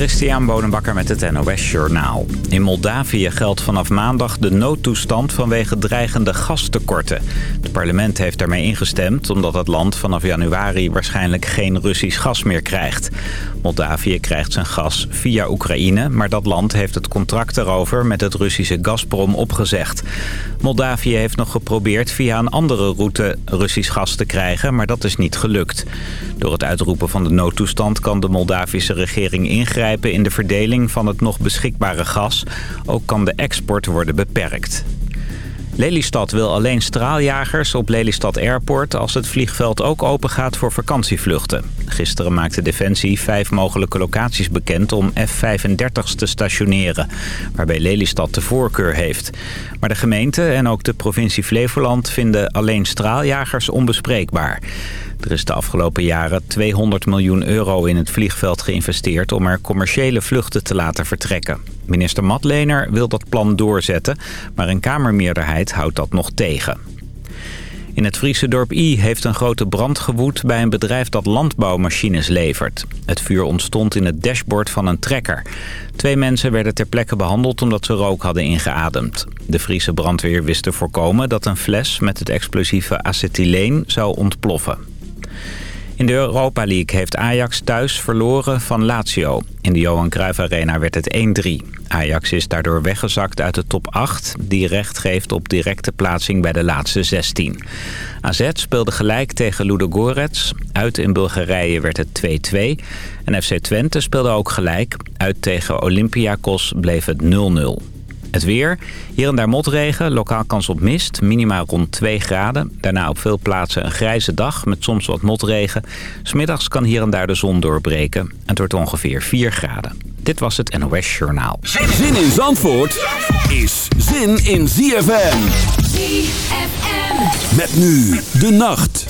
Christian Bonenbakker met het NOS Journaal. In Moldavië geldt vanaf maandag de noodtoestand vanwege dreigende gastekorten. Het parlement heeft daarmee ingestemd omdat het land vanaf januari waarschijnlijk geen Russisch gas meer krijgt. Moldavië krijgt zijn gas via Oekraïne, maar dat land heeft het contract erover met het Russische Gazprom opgezegd. Moldavië heeft nog geprobeerd via een andere route Russisch gas te krijgen, maar dat is niet gelukt. Door het uitroepen van de noodtoestand kan de Moldavische regering ingrijpen in de verdeling van het nog beschikbare gas. Ook kan de export worden beperkt. Lelystad wil alleen straaljagers op Lelystad Airport als het vliegveld ook open gaat voor vakantievluchten. Gisteren maakte Defensie vijf mogelijke locaties bekend om F-35's te stationeren, waarbij Lelystad de voorkeur heeft. Maar de gemeente en ook de provincie Flevoland vinden alleen straaljagers onbespreekbaar. Er is de afgelopen jaren 200 miljoen euro in het vliegveld geïnvesteerd om er commerciële vluchten te laten vertrekken. Minister Matlener wil dat plan doorzetten, maar een kamermeerderheid houdt dat nog tegen. In het Friese dorp I heeft een grote brand gewoed bij een bedrijf dat landbouwmachines levert. Het vuur ontstond in het dashboard van een trekker. Twee mensen werden ter plekke behandeld omdat ze rook hadden ingeademd. De Friese brandweer wist te voorkomen dat een fles met het explosieve acetyleen zou ontploffen. In de Europa League heeft Ajax thuis verloren van Lazio. In de Johan Cruijff Arena werd het 1-3. Ajax is daardoor weggezakt uit de top 8... die recht geeft op directe plaatsing bij de laatste 16. AZ speelde gelijk tegen Ludogorets. Uit in Bulgarije werd het 2-2. En FC Twente speelde ook gelijk. Uit tegen Olympiakos bleef het 0-0. Het weer. Hier en daar motregen, lokaal kans op mist. Minima rond 2 graden. Daarna op veel plaatsen een grijze dag met soms wat motregen. Smiddags kan hier en daar de zon doorbreken. En het wordt ongeveer 4 graden. Dit was het NOS Journaal. Zin in Zandvoort is zin in ZFM. ZFM. Met nu de nacht.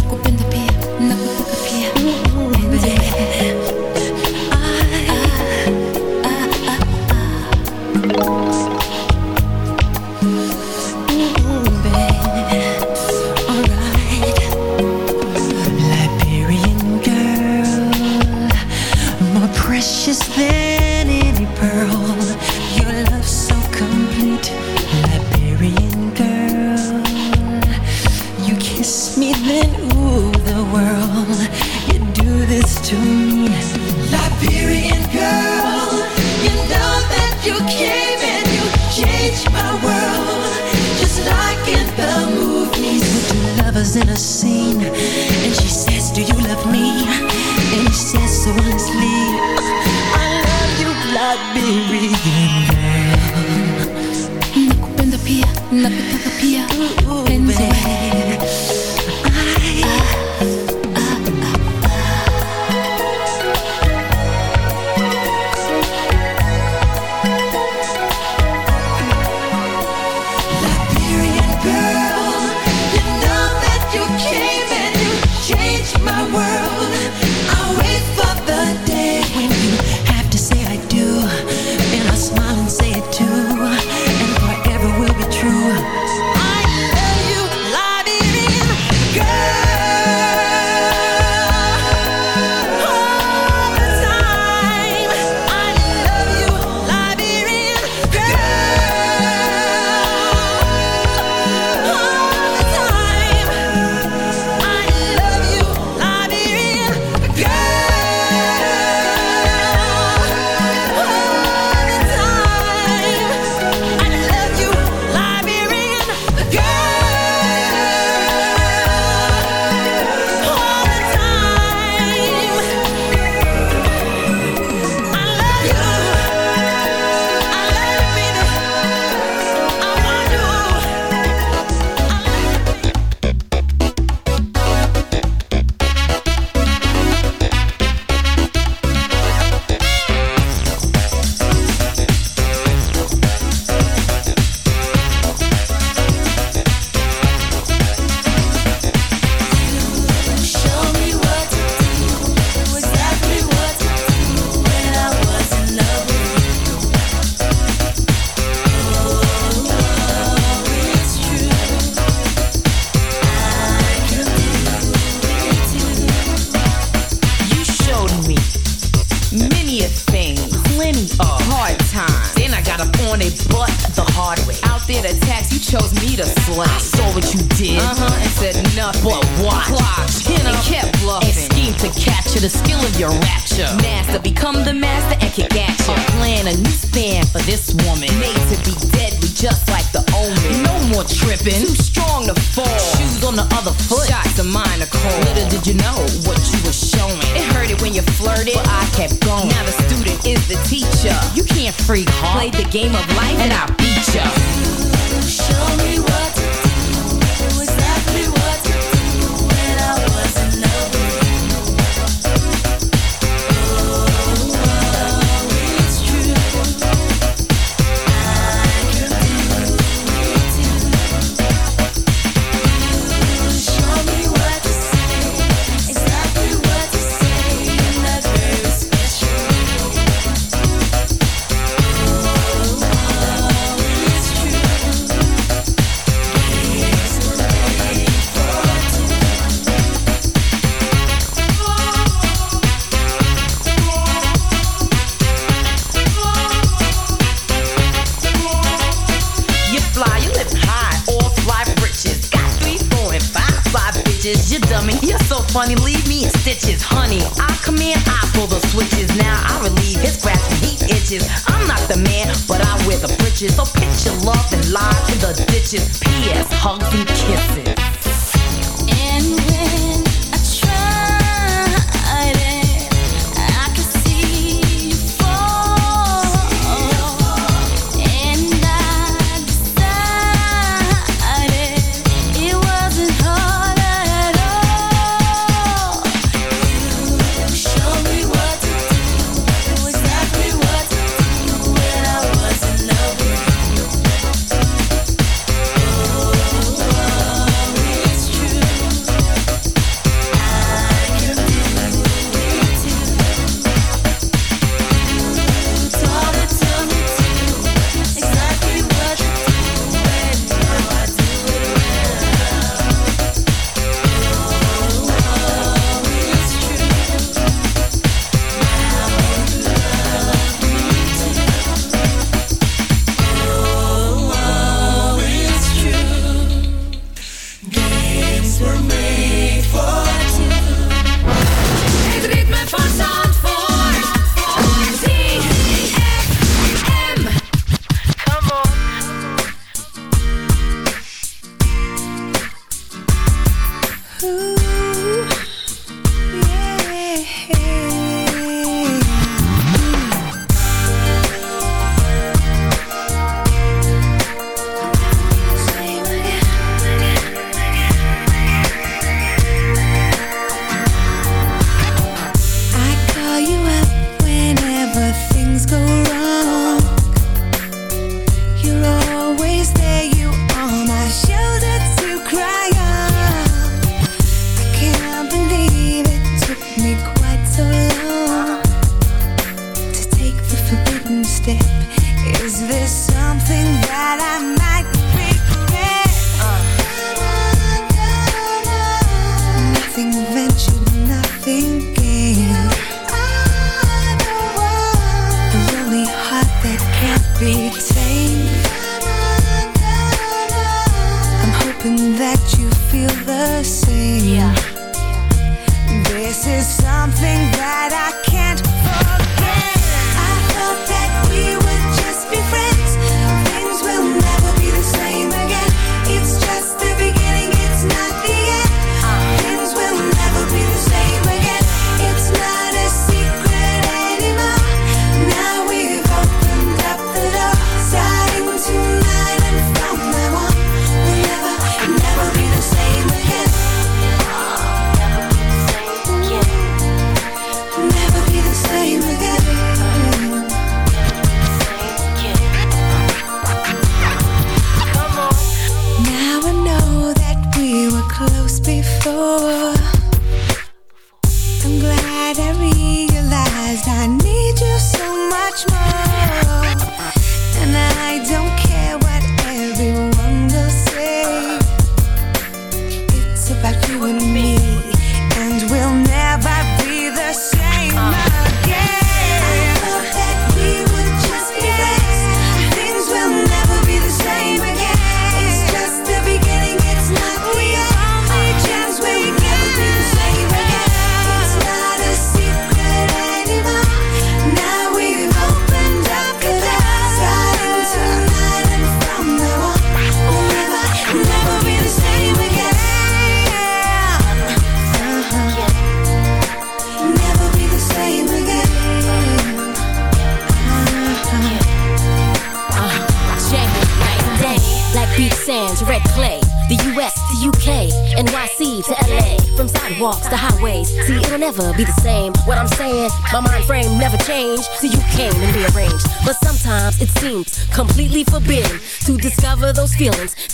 pouco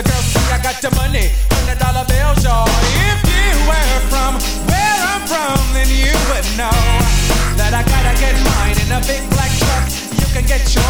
The girls see I got the money, hundred dollar bills, y'all. If you were from where I'm from, then you would know that I gotta get mine in a big black truck You can get yours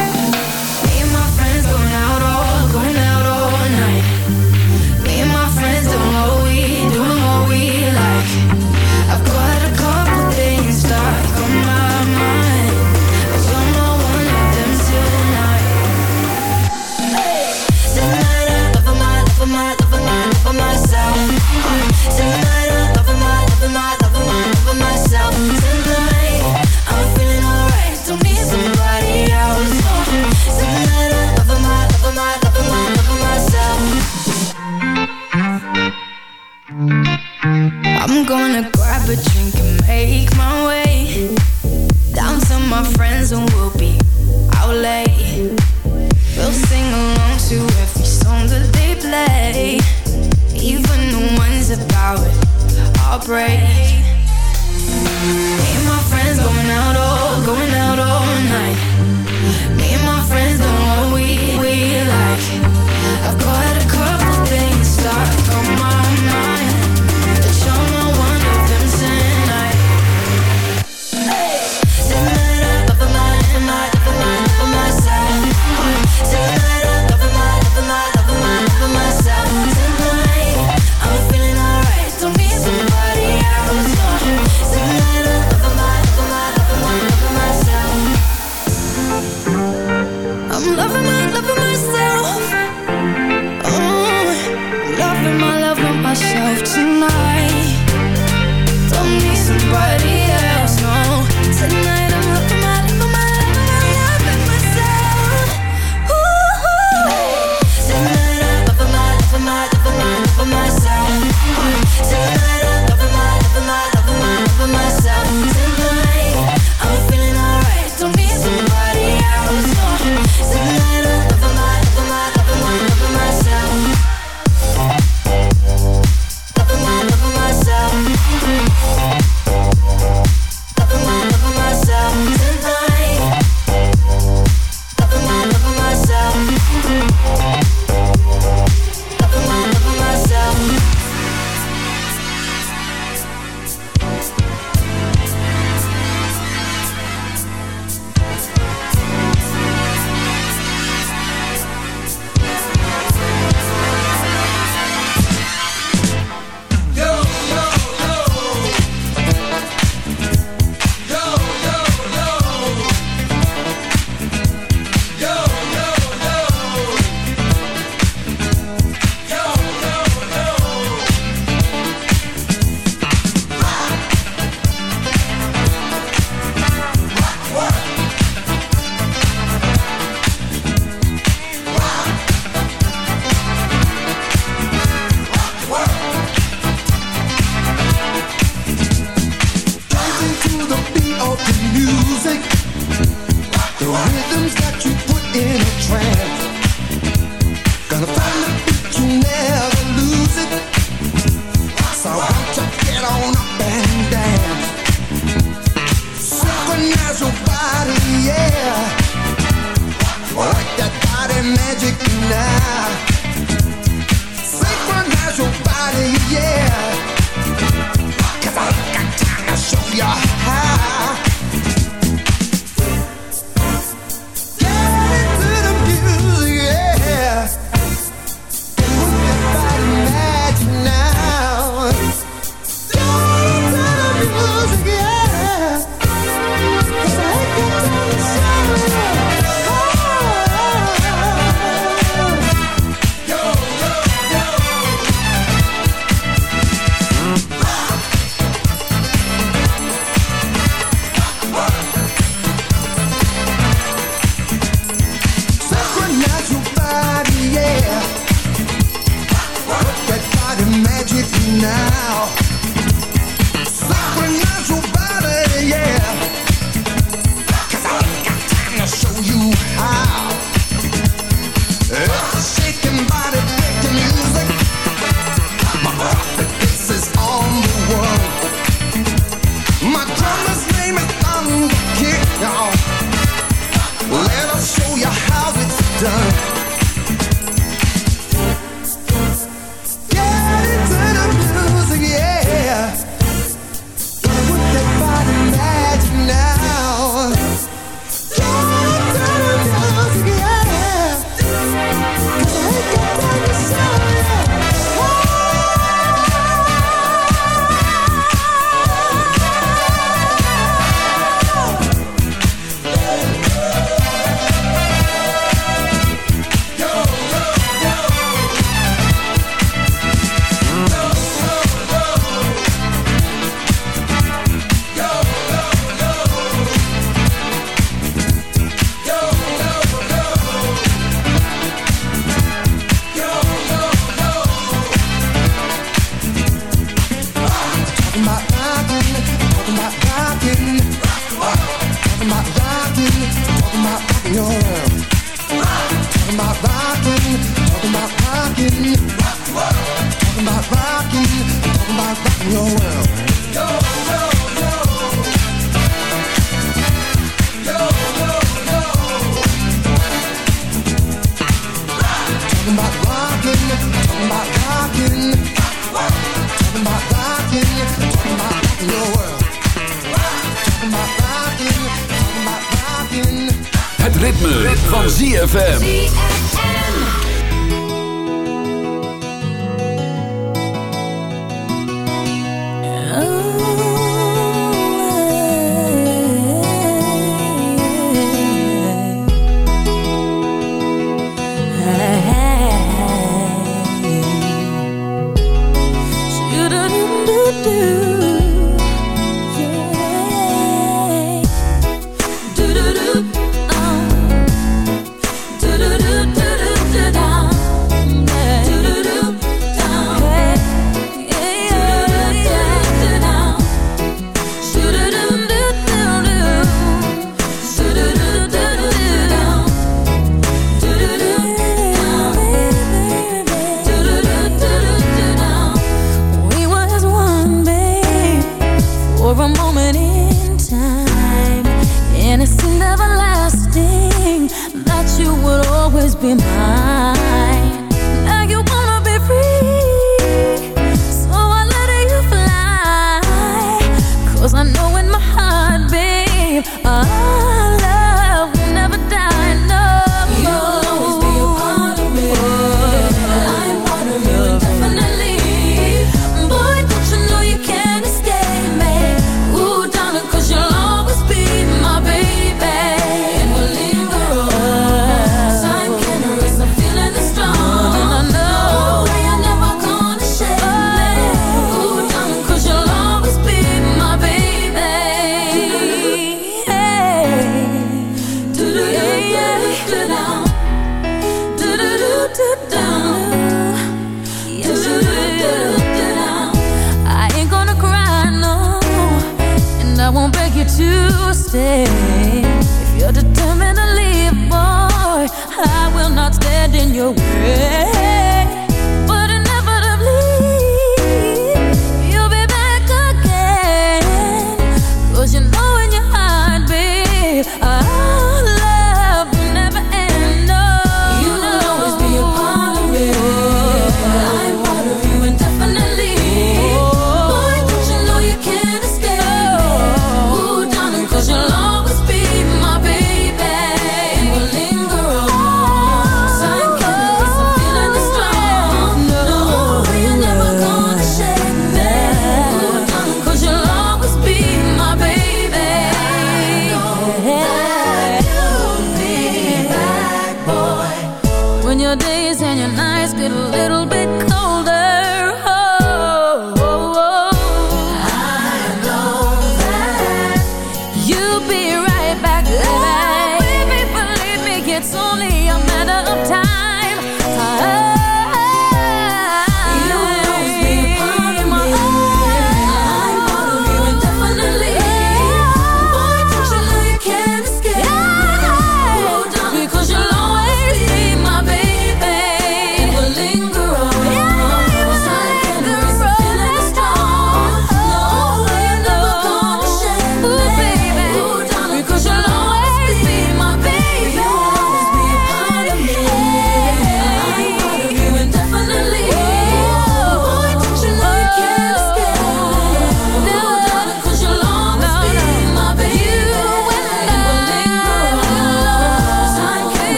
Break.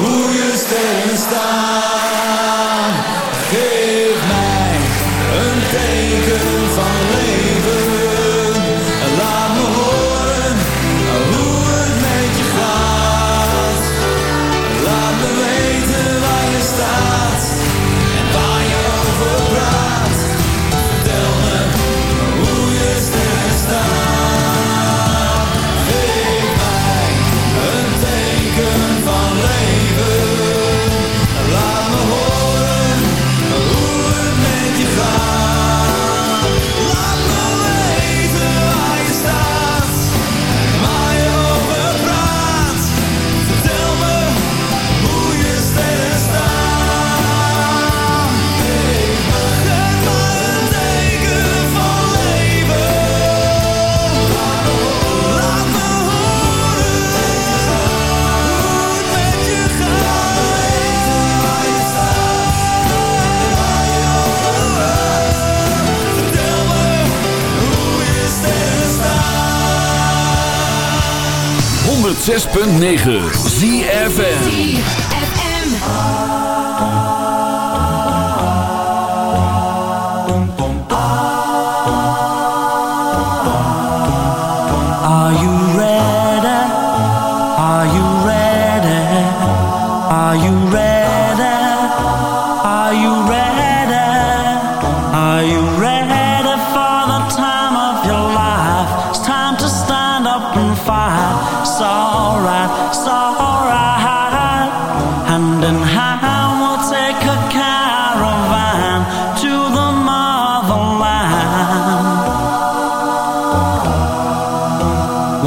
hoe je sterren staat. 106.9 ZFN